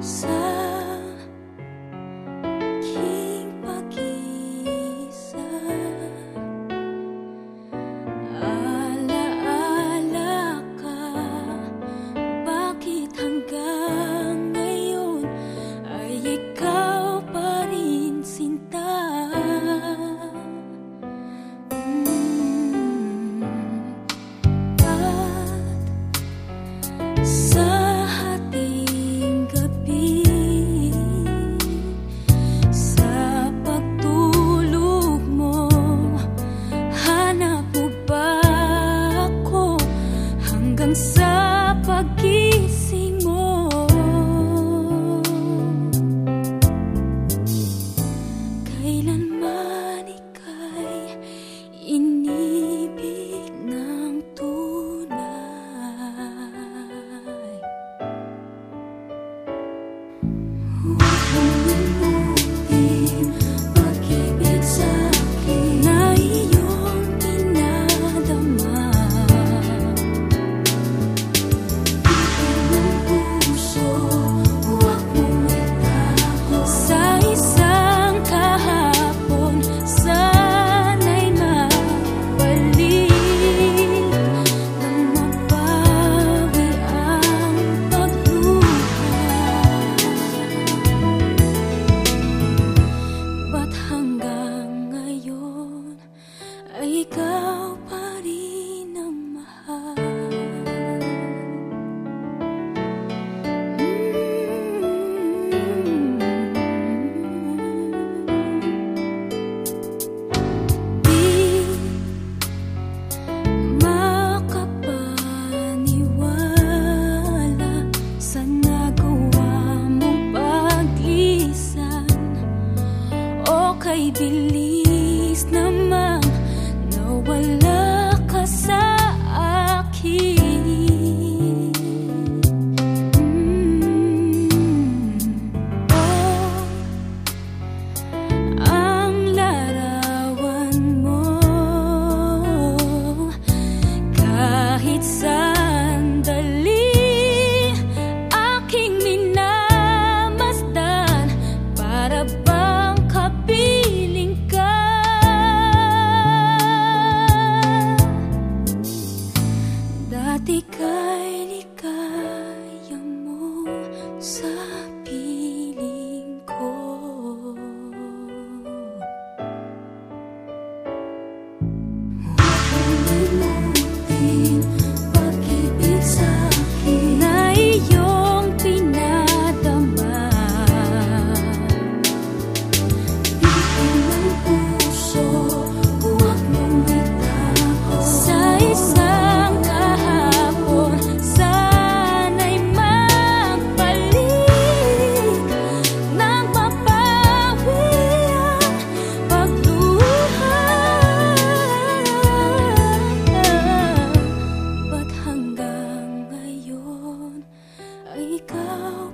算。Ooh. Kay bilis namang nawala sky. go.